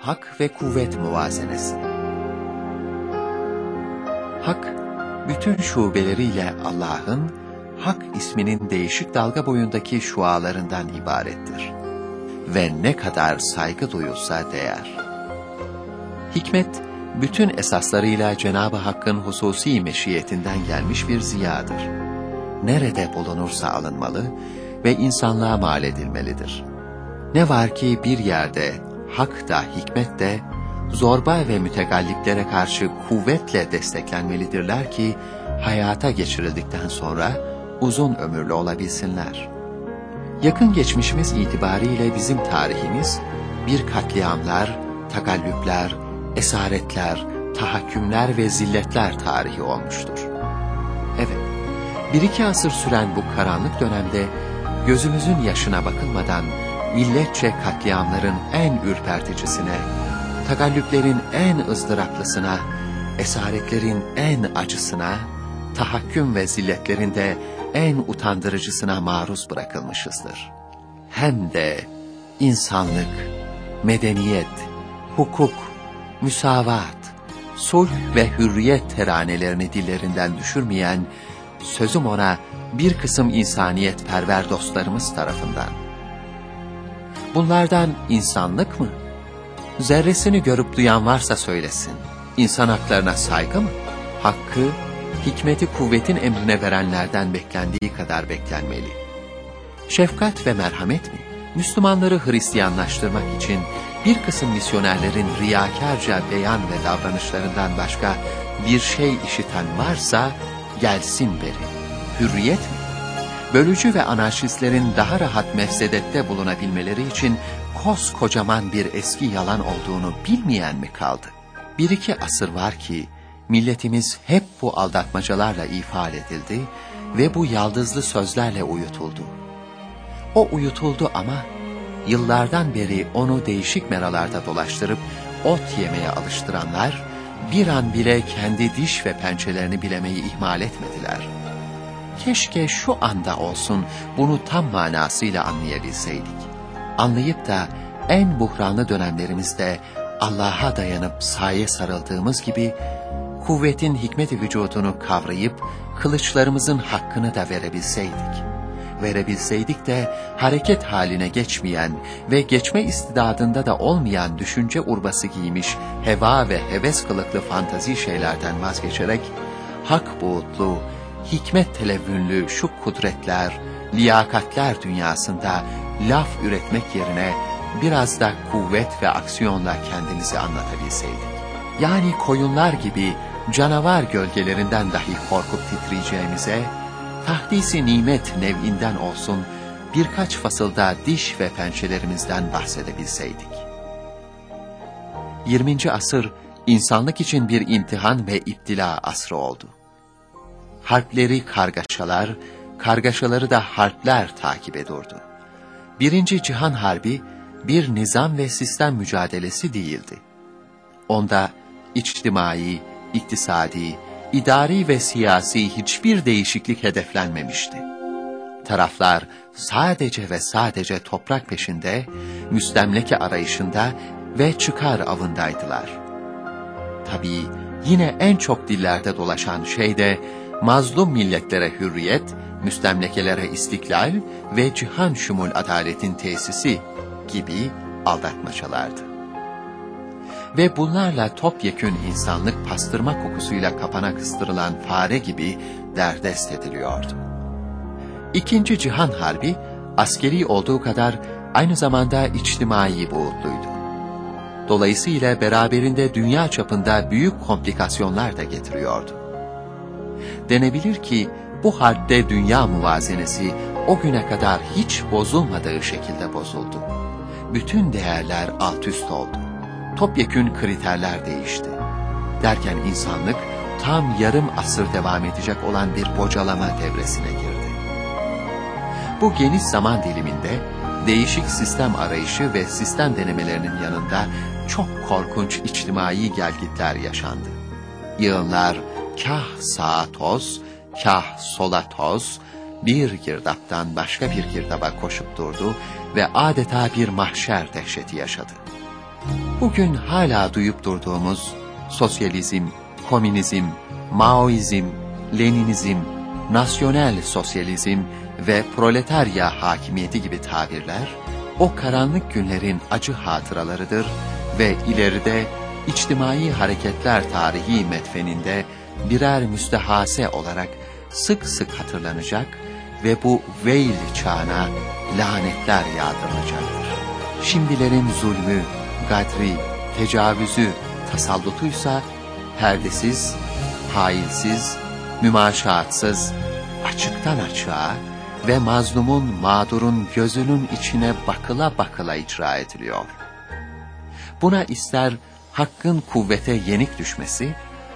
Hak ve kuvvet muvazenesi. Hak, bütün şubeleriyle Allah'ın, Hak isminin değişik dalga boyundaki şualarından ibarettir. Ve ne kadar saygı duyulsa değer. Hikmet, bütün esaslarıyla Cenab-ı Hakk'ın hususi meşiyetinden gelmiş bir ziyadır. Nerede bulunursa alınmalı ve insanlığa mal edilmelidir. Ne var ki bir yerde hak da hikmet de zorba ve mütegalliplere karşı kuvvetle desteklenmelidirler ki hayata geçirildikten sonra uzun ömürlü olabilsinler. Yakın geçmişimiz itibariyle bizim tarihimiz bir katliamlar, takallüpler, esaretler, tahakkümler ve zilletler tarihi olmuştur. Evet, bir iki asır süren bu karanlık dönemde gözümüzün yaşına bakılmadan milletçe katliamların en ürperticisine, takallüplerin en ızdıraplısına, esaretlerin en acısına, tahakküm ve zilletlerin de en utandırıcısına maruz bırakılmışızdır. Hem de insanlık, medeniyet, hukuk, müsavat, sulh ve hürriyet teranelerini dillerinden düşürmeyen, sözüm ona bir kısım insaniyet perver dostlarımız tarafından. Bunlardan insanlık mı? Zerresini görüp duyan varsa söylesin. İnsan haklarına saygı mı? Hakkı, hikmeti kuvvetin emrine verenlerden beklendiği kadar beklenmeli. Şefkat ve merhamet mi? Müslümanları Hristiyanlaştırmak için bir kısım misyonerlerin riyakarca beyan ve davranışlarından başka bir şey işiten varsa gelsin beri. Hürriyet mi? Bölücü ve anarşistlerin daha rahat mefsedette bulunabilmeleri için koskocaman bir eski yalan olduğunu bilmeyen mi kaldı? Bir iki asır var ki milletimiz hep bu aldatmacalarla ifade edildi ve bu yaldızlı sözlerle uyutuldu. O uyutuldu ama yıllardan beri onu değişik meralarda dolaştırıp ot yemeye alıştıranlar bir an bile kendi diş ve pençelerini bilemeyi ihmal etmediler. Keşke şu anda olsun bunu tam manasıyla anlayabilseydik. Anlayıp da en buhranlı dönemlerimizde Allah'a dayanıp saye sarıldığımız gibi kuvvetin hikmeti vücudunu kavrayıp kılıçlarımızın hakkını da verebilseydik verebilseydik de hareket haline geçmeyen ve geçme istidadında da olmayan düşünce urbası giymiş heva ve heves kılıklı fantazi şeylerden vazgeçerek hak buğutlu, hikmet televünlü şu kudretler, liyakatler dünyasında laf üretmek yerine biraz da kuvvet ve aksiyonla kendimizi anlatabilseydik. Yani koyunlar gibi canavar gölgelerinden dahi korkup titreyeceğimize, tahdisi nimet nev'inden olsun birkaç fasılda diş ve pençelerimizden bahsedebilseydik. 20. asır insanlık için bir imtihan ve iptila asrı oldu. Harpleri kargaşalar, kargaşaları da harpler takip ediyordu. Birinci Cihan Harbi bir nizam ve sistem mücadelesi değildi. Onda içtimai, iktisadi, idari ve siyasi hiçbir değişiklik hedeflenmemişti. Taraflar sadece ve sadece toprak peşinde, müstemleke arayışında ve çıkar avındaydılar. Tabii yine en çok dillerde dolaşan şey de mazlum milletlere hürriyet, müstemlekelere istiklal ve cihan şumul adaletin tesisi gibi aldatmacalardı ve bunlarla topyekün insanlık pastırma kokusuyla kapana kıstırılan fare gibi derdest ediliyordu. İkinci Cihan Harbi, askeri olduğu kadar aynı zamanda içtimai boğutluydu. Dolayısıyla beraberinde dünya çapında büyük komplikasyonlar da getiriyordu. Denebilir ki bu harpte dünya muvazenesi o güne kadar hiç bozulmadığı şekilde bozuldu. Bütün değerler alt üst oldu topyekün kriterler değişti. Derken insanlık tam yarım asır devam edecek olan bir bocalama devresine girdi. Bu geniş zaman diliminde değişik sistem arayışı ve sistem denemelerinin yanında çok korkunç içtimai gelgitler yaşandı. Yığınlar kah sağa toz, kah sola toz, bir girdaptan başka bir girdaba koşup durdu ve adeta bir mahşer dehşeti yaşadı. Bugün hala duyup durduğumuz sosyalizm, komünizm, Maoizm, Leninizm, nasyonel sosyalizm ve proletarya hakimiyeti gibi tabirler, o karanlık günlerin acı hatıralarıdır ve ileride içtimai hareketler tarihi metfeninde birer müstehase olarak sık sık hatırlanacak ve bu veil çağına lanetler yağdırılacaktır. Şimdilerin zulmü, gadri, tecavüzü, tasallutuysa perdesiz, hailsiz, mümaşaatsız, açıktan açığa ve mazlumun mağdurun gözünün içine bakıla bakıla icra ediliyor. Buna ister hakkın kuvvete yenik düşmesi,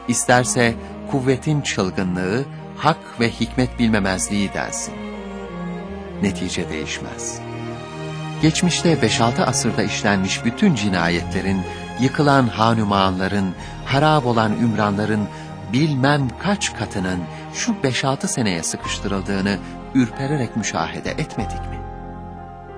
isterse kuvvetin çılgınlığı, hak ve hikmet bilmemezliği densin. Netice değişmez. Geçmişte 5-6 asırda işlenmiş bütün cinayetlerin, yıkılan hanümanların, harap olan ümranların bilmem kaç katının şu 5-6 seneye sıkıştırıldığını ürpererek müşahede etmedik mi?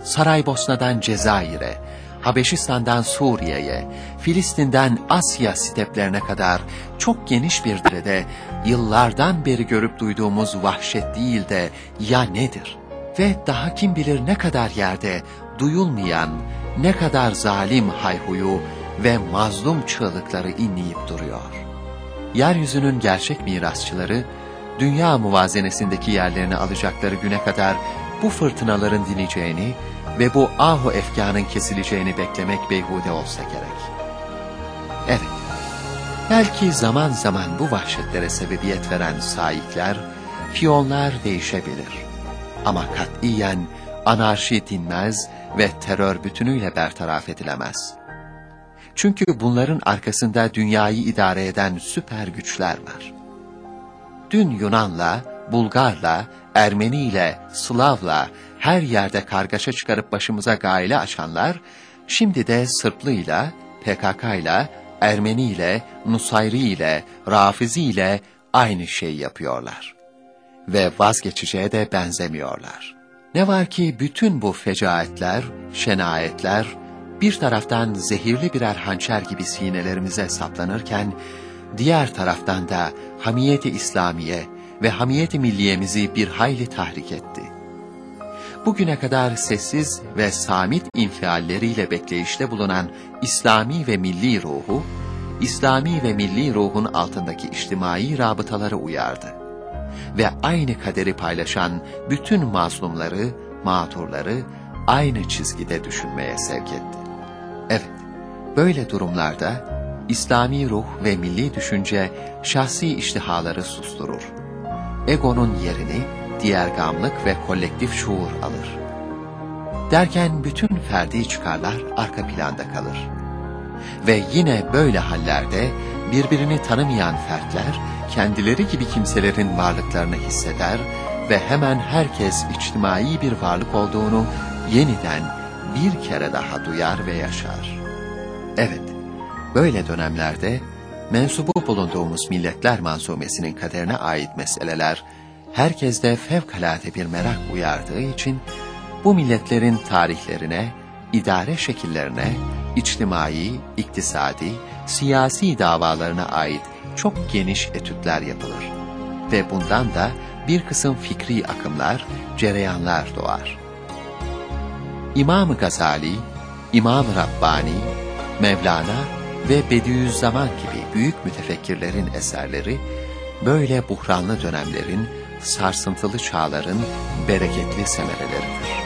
Saraybosna'dan Cezayir'e, Habeşistan'dan Suriye'ye, Filistin'den Asya steplerine kadar çok geniş bir direde yıllardan beri görüp duyduğumuz vahşet değil de ya nedir? Ve daha kim bilir ne kadar yerde duyulmayan, ne kadar zalim hayhuyu ve mazlum çığlıkları inleyip duruyor. Yeryüzünün gerçek mirasçıları, dünya muvazenesindeki yerlerini alacakları güne kadar bu fırtınaların dineceğini ve bu ahu efkanın kesileceğini beklemek beyhude olsa gerek. Evet, belki zaman zaman bu vahşetlere sebebiyet veren sahipler, piyonlar değişebilir. Ama katiyen anarşi dinmez ve terör bütünüyle bertaraf edilemez. Çünkü bunların arkasında dünyayı idare eden süper güçler var. Dün Yunan'la, Bulgar'la, Ermeni'yle, Slav'la her yerde kargaşa çıkarıp başımıza gaile açanlar, şimdi de Sırplı'yla, PKK'yla, Ermeni'yle, Nusayri'yle, Rafizi'yle aynı şeyi yapıyorlar. Ve vazgeçeceğe de benzemiyorlar. Ne var ki bütün bu fecaetler, şenayetler, bir taraftan zehirli birer hançer gibi sinelerimize saplanırken, diğer taraftan da hamiyeti İslamiye ve hamiyeti milliyemizi bir hayli tahrik etti. Bugüne kadar sessiz ve samit infialleriyle bekleyişte bulunan İslami ve milli ruhu, İslami ve milli ruhun altındaki içtimai rabıtaları uyardı. Ve aynı kaderi paylaşan bütün mazlumları, mağdurları aynı çizgide düşünmeye sevk etti. Evet, böyle durumlarda İslami ruh ve milli düşünce şahsi iştihaları susturur. Egonun yerini diğer gamlık ve kolektif şuur alır. Derken bütün ferdi çıkarlar arka planda kalır. Ve yine böyle hallerde birbirini tanımayan fertler kendileri gibi kimselerin varlıklarını hisseder ve hemen herkes içtimai bir varlık olduğunu yeniden bir kere daha duyar ve yaşar. Evet, böyle dönemlerde mensubu bulunduğumuz milletler mansumesinin kaderine ait meseleler herkeste fevkalade bir merak uyardığı için bu milletlerin tarihlerine, idare şekillerine, içtimai, iktisadi, siyasi davalarına ait çok geniş etütler yapılır. Ve bundan da bir kısım fikri akımlar, cereyanlar doğar. İmam-ı Gazali, İmam-ı Rabbani, Mevlana ve Bediüzzaman gibi büyük mütefekkirlerin eserleri, böyle buhranlı dönemlerin, sarsıntılı çağların bereketli semereleridir.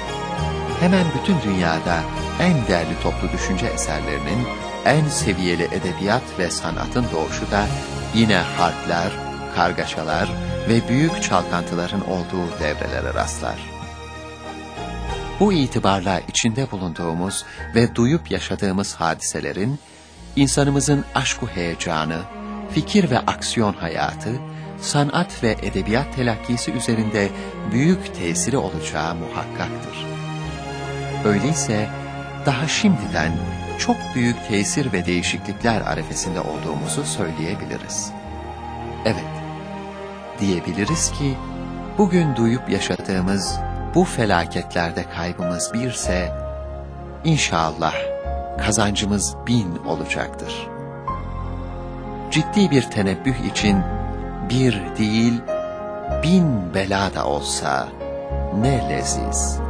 Hemen bütün dünyada en değerli toplu düşünce eserlerinin, en seviyeli edebiyat ve sanatın doğuşu da yine harpler, kargaşalar ve büyük çalkantıların olduğu devrelere rastlar. Bu itibarla içinde bulunduğumuz ve duyup yaşadığımız hadiselerin, insanımızın aşku heyecanı, fikir ve aksiyon hayatı, sanat ve edebiyat telakkisi üzerinde büyük tesiri olacağı muhakkaktır. Öyleyse daha şimdiden çok büyük tesir ve değişiklikler arefesinde olduğumuzu söyleyebiliriz. Evet, diyebiliriz ki bugün duyup yaşadığımız bu felaketlerde kaybımız birse, inşallah kazancımız bin olacaktır. Ciddi bir tenebbüh için bir değil, bin bela da olsa ne leziz.